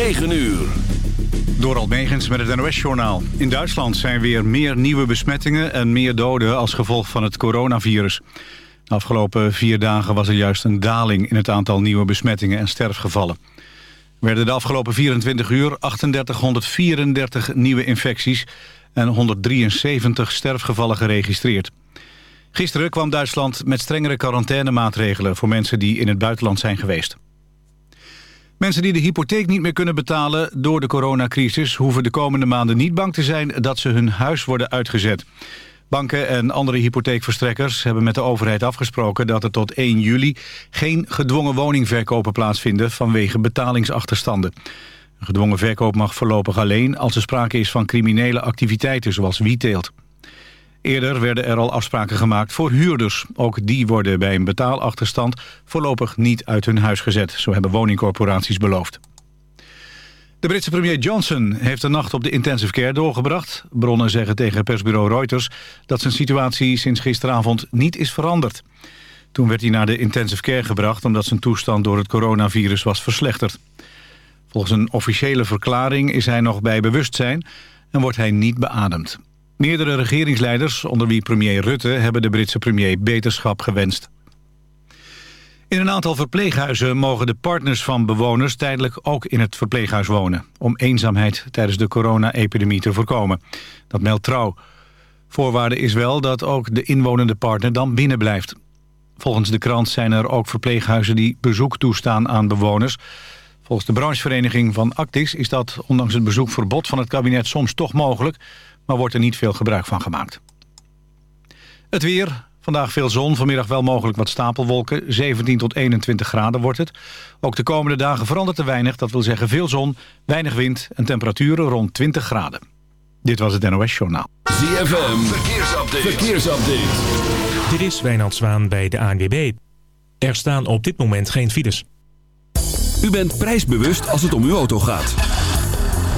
9 uur. Door Almegens met het NOS-journaal. In Duitsland zijn weer meer nieuwe besmettingen en meer doden als gevolg van het coronavirus. De afgelopen vier dagen was er juist een daling in het aantal nieuwe besmettingen en sterfgevallen. Er werden de afgelopen 24 uur 3834 nieuwe infecties en 173 sterfgevallen geregistreerd. Gisteren kwam Duitsland met strengere quarantainemaatregelen voor mensen die in het buitenland zijn geweest. Mensen die de hypotheek niet meer kunnen betalen door de coronacrisis... hoeven de komende maanden niet bang te zijn dat ze hun huis worden uitgezet. Banken en andere hypotheekverstrekkers hebben met de overheid afgesproken... dat er tot 1 juli geen gedwongen woningverkopen plaatsvinden vanwege betalingsachterstanden. Een gedwongen verkoop mag voorlopig alleen als er sprake is van criminele activiteiten zoals wietteelt. Eerder werden er al afspraken gemaakt voor huurders. Ook die worden bij een betaalachterstand voorlopig niet uit hun huis gezet. Zo hebben woningcorporaties beloofd. De Britse premier Johnson heeft de nacht op de intensive care doorgebracht. Bronnen zeggen tegen persbureau Reuters dat zijn situatie sinds gisteravond niet is veranderd. Toen werd hij naar de intensive care gebracht omdat zijn toestand door het coronavirus was verslechterd. Volgens een officiële verklaring is hij nog bij bewustzijn en wordt hij niet beademd. Meerdere regeringsleiders, onder wie premier Rutte... hebben de Britse premier beterschap gewenst. In een aantal verpleeghuizen mogen de partners van bewoners... tijdelijk ook in het verpleeghuis wonen... om eenzaamheid tijdens de corona-epidemie te voorkomen. Dat meldt Trouw. Voorwaarde is wel dat ook de inwonende partner dan binnen blijft. Volgens de krant zijn er ook verpleeghuizen die bezoek toestaan aan bewoners. Volgens de branchevereniging van Actis is dat ondanks het bezoekverbod van het kabinet soms toch mogelijk maar wordt er niet veel gebruik van gemaakt. Het weer, vandaag veel zon, vanmiddag wel mogelijk wat stapelwolken. 17 tot 21 graden wordt het. Ook de komende dagen verandert er weinig, dat wil zeggen veel zon, weinig wind... en temperaturen rond 20 graden. Dit was het NOS Journaal. ZFM, verkeersupdate. verkeersupdate. Dit is Wijnand Zwaan bij de ANWB. Er staan op dit moment geen files. U bent prijsbewust als het om uw auto gaat.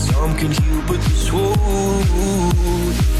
Some can heal, but this won't.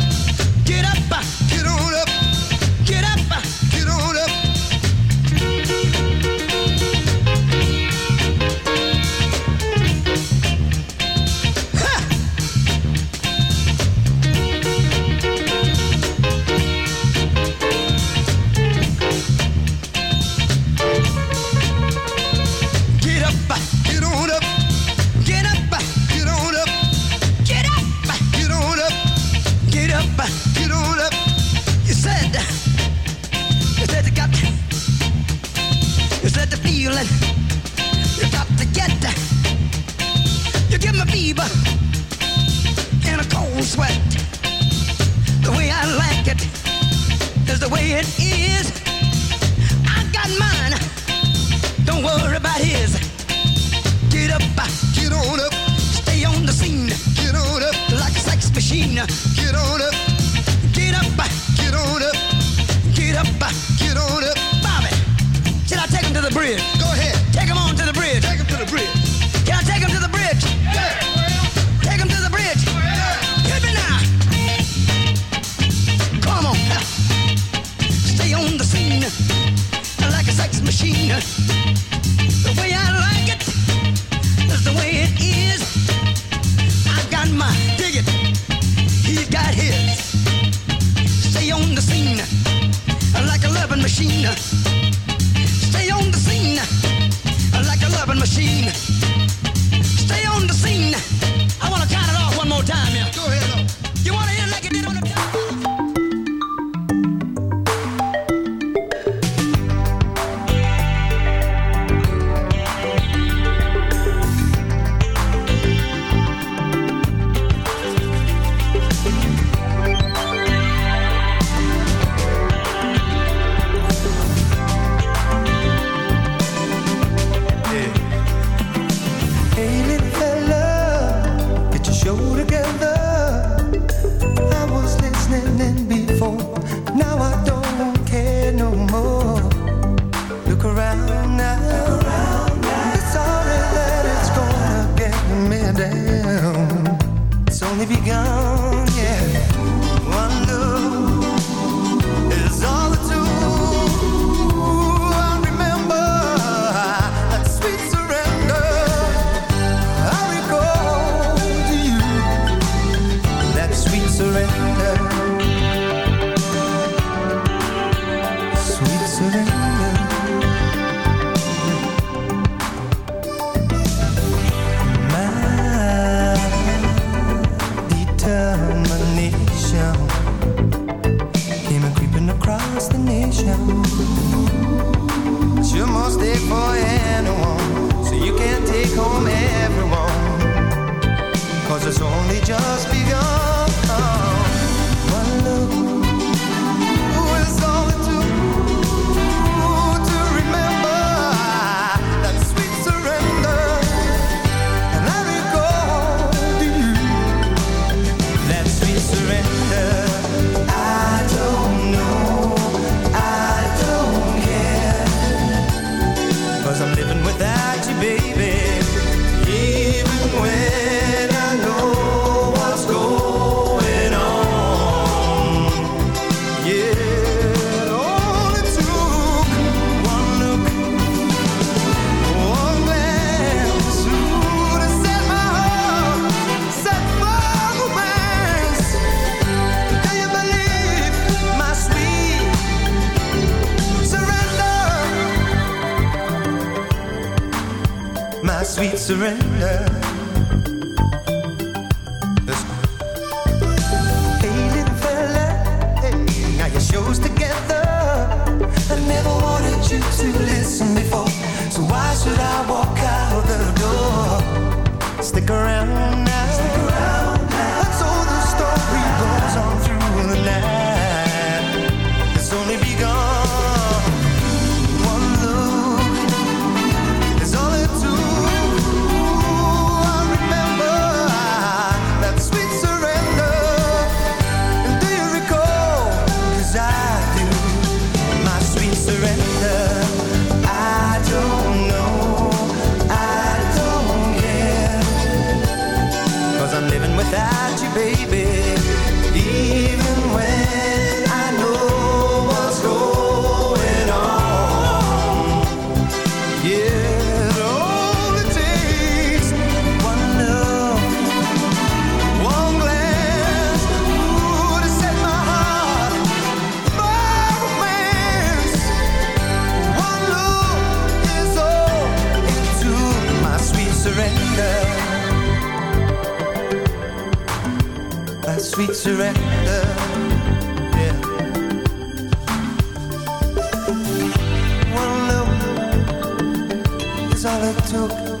up, get on up. surrender. Yeah. One look is all it took.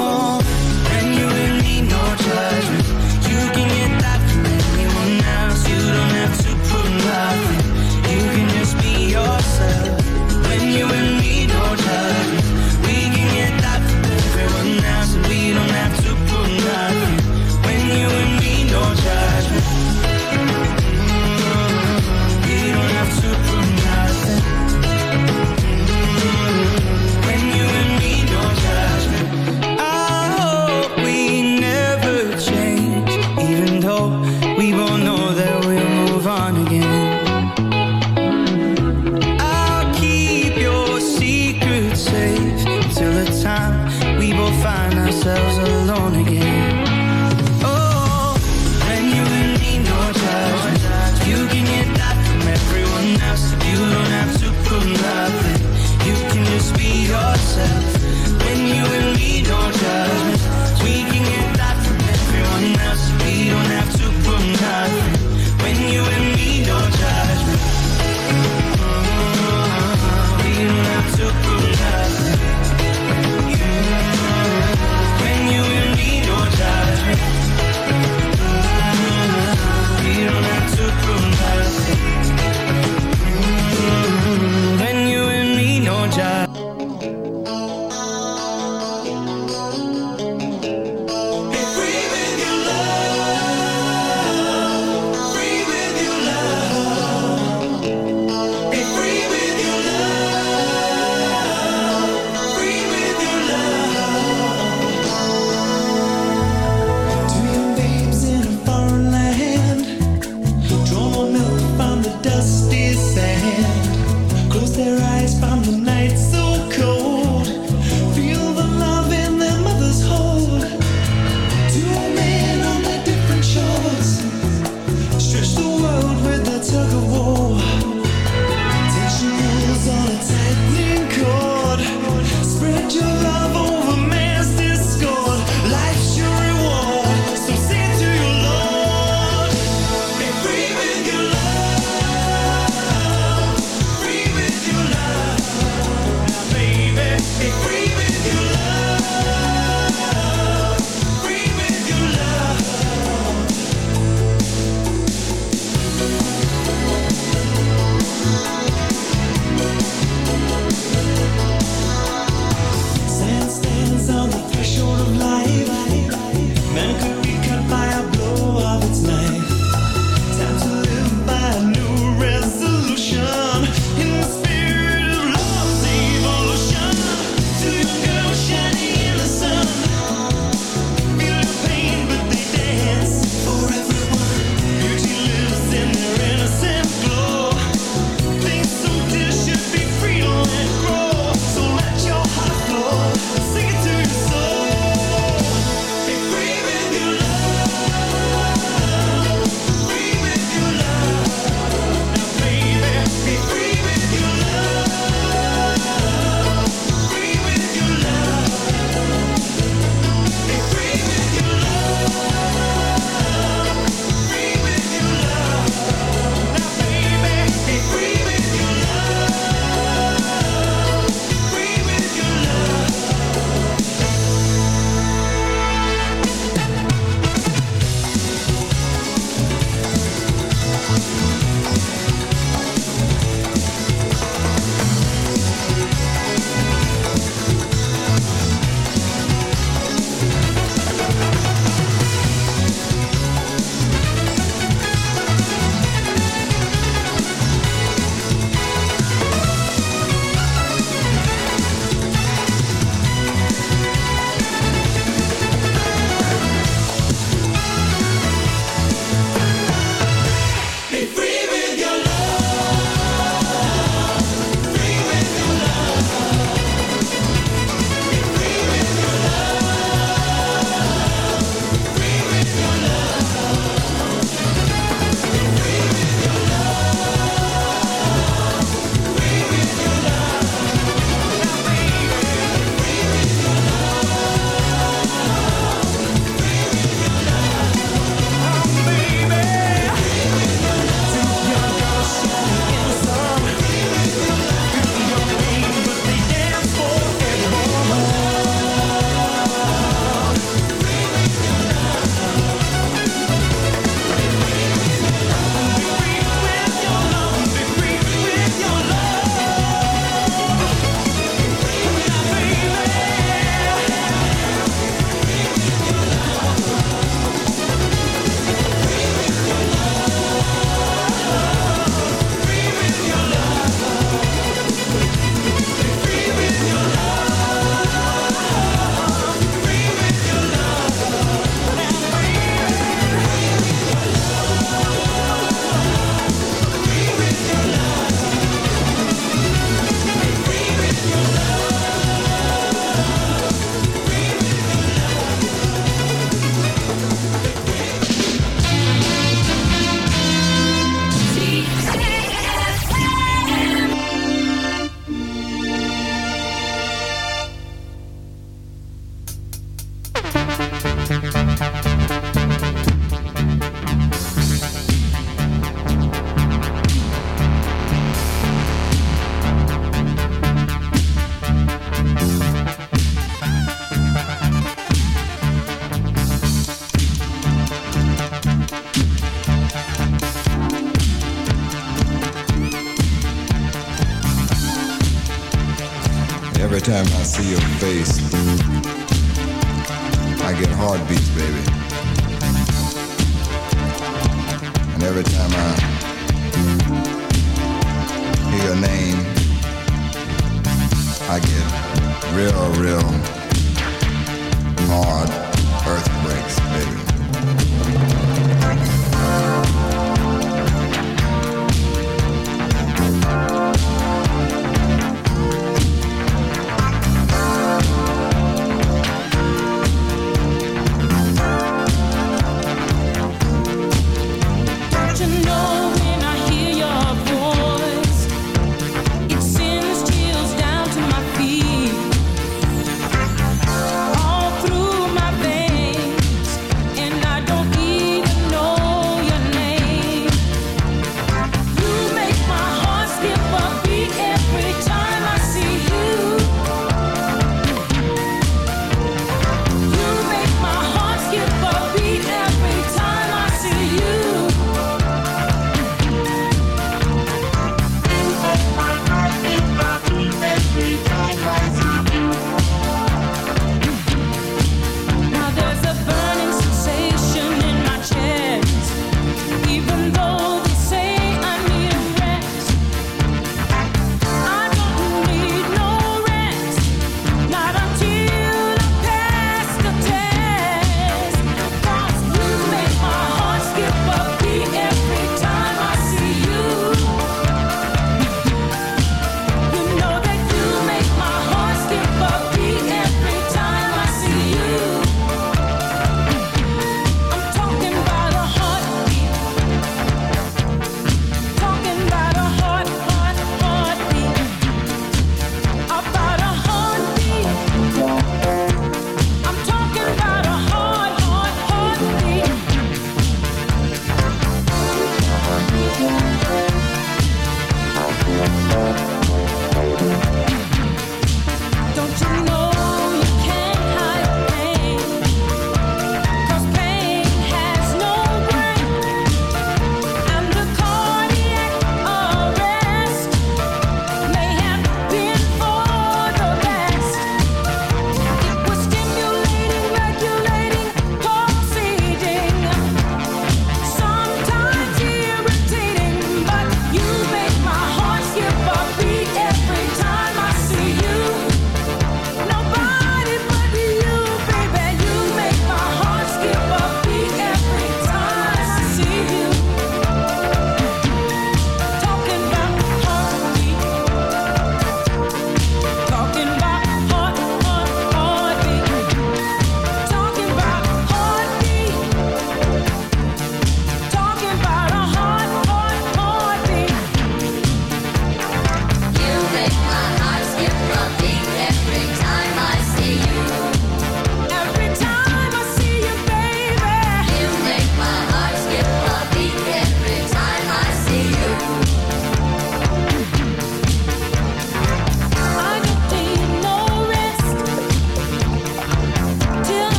Stadium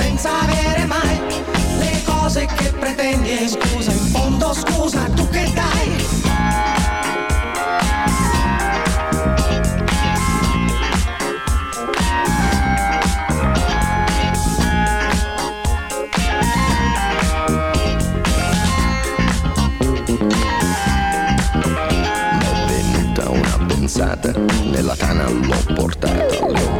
senza avere mai le cose che pretendi e scusa, in fondo scusa, tu che dai? nella tana l'ho portata, le ho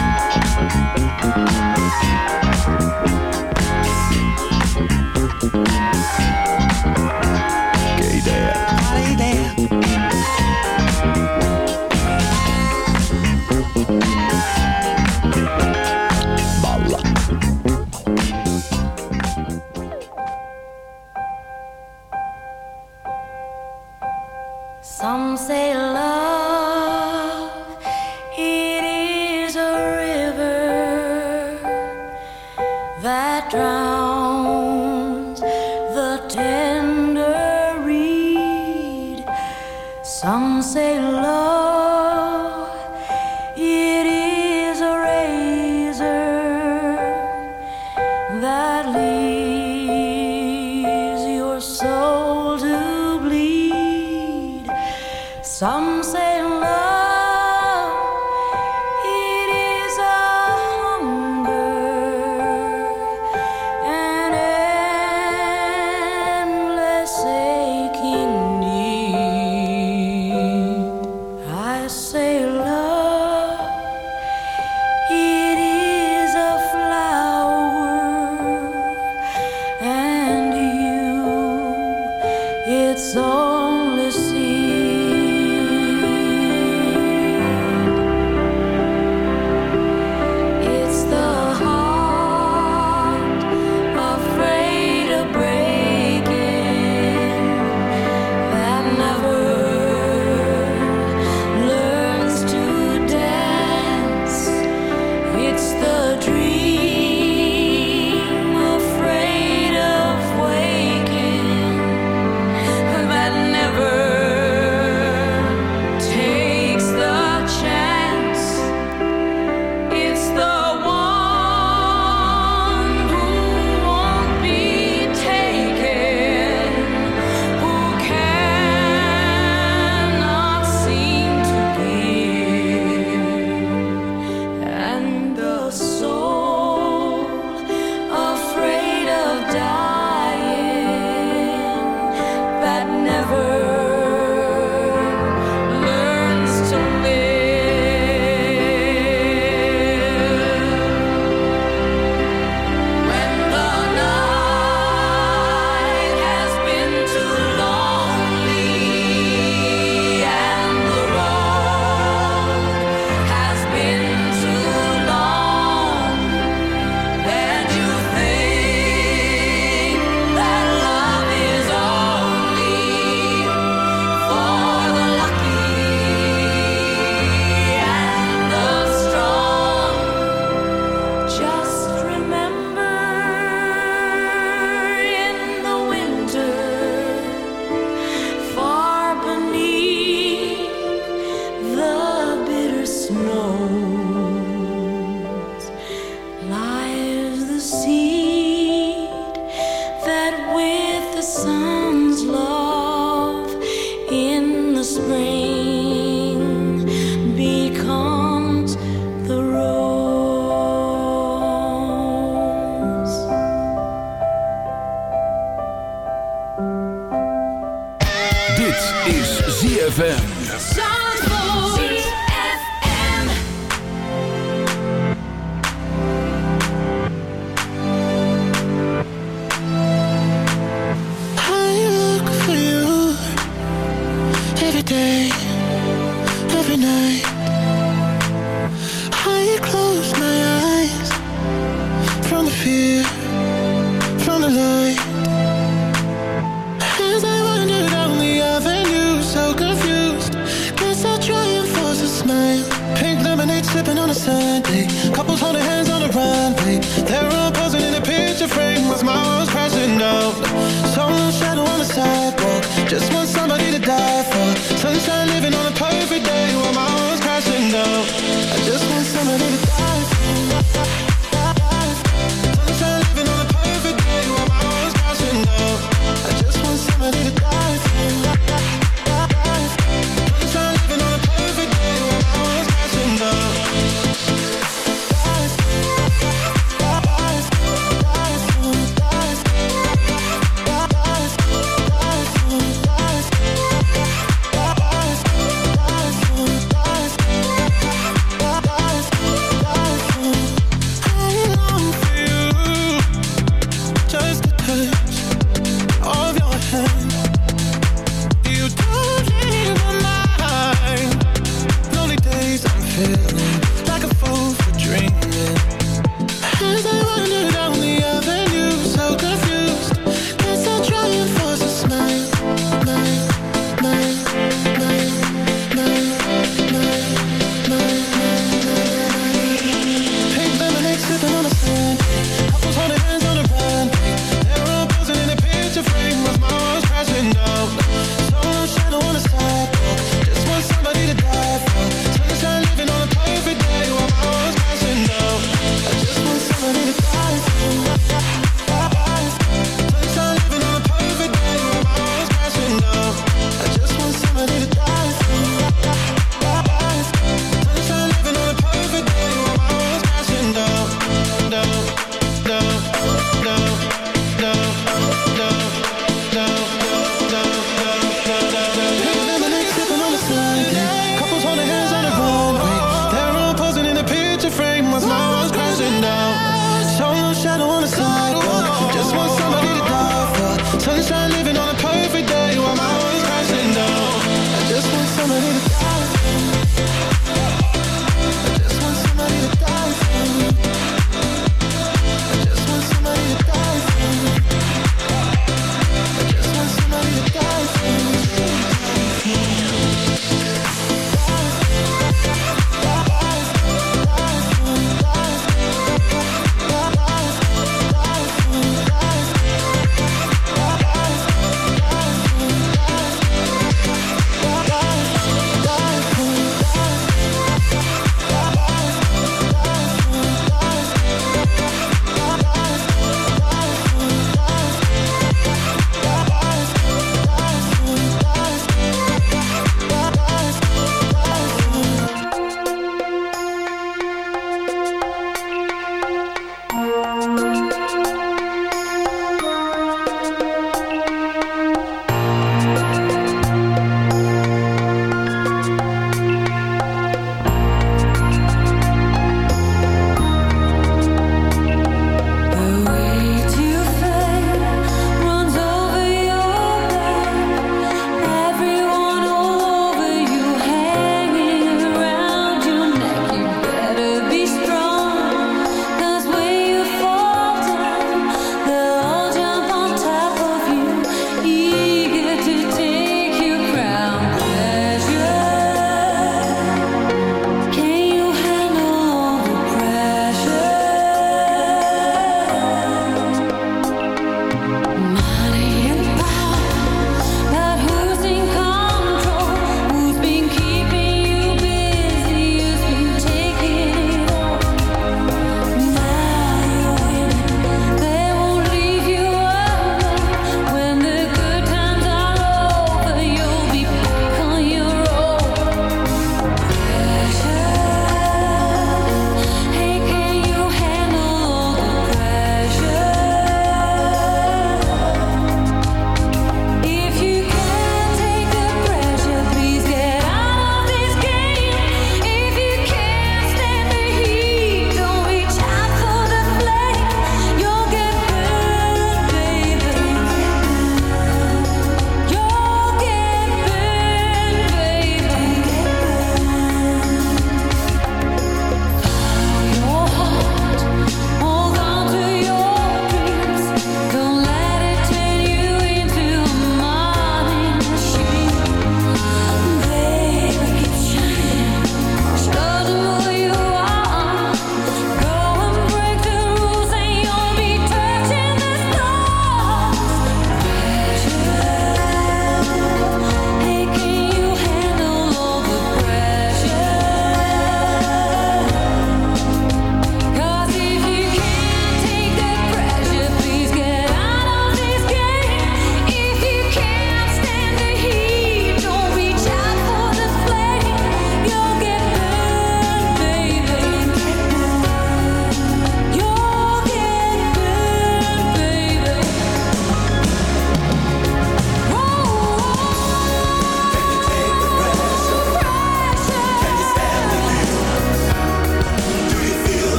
曾经下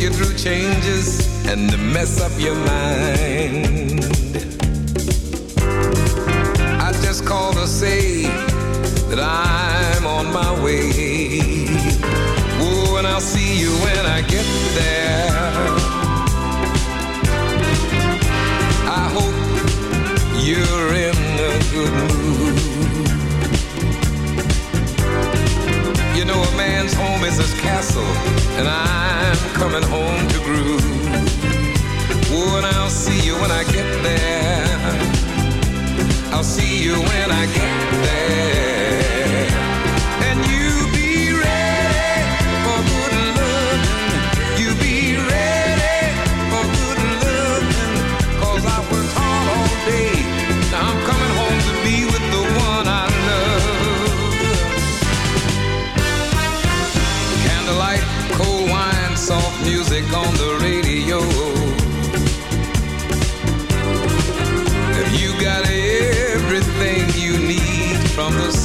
you through changes and the mess up your mind. I just called to say that I'm on my way. Oh, and I'll see you when I get there. I hope you're in a good mood. You know, a man's home is his castle, and I'm coming home to groove. Oh, and I'll see you when I get there. I'll see you when I get there.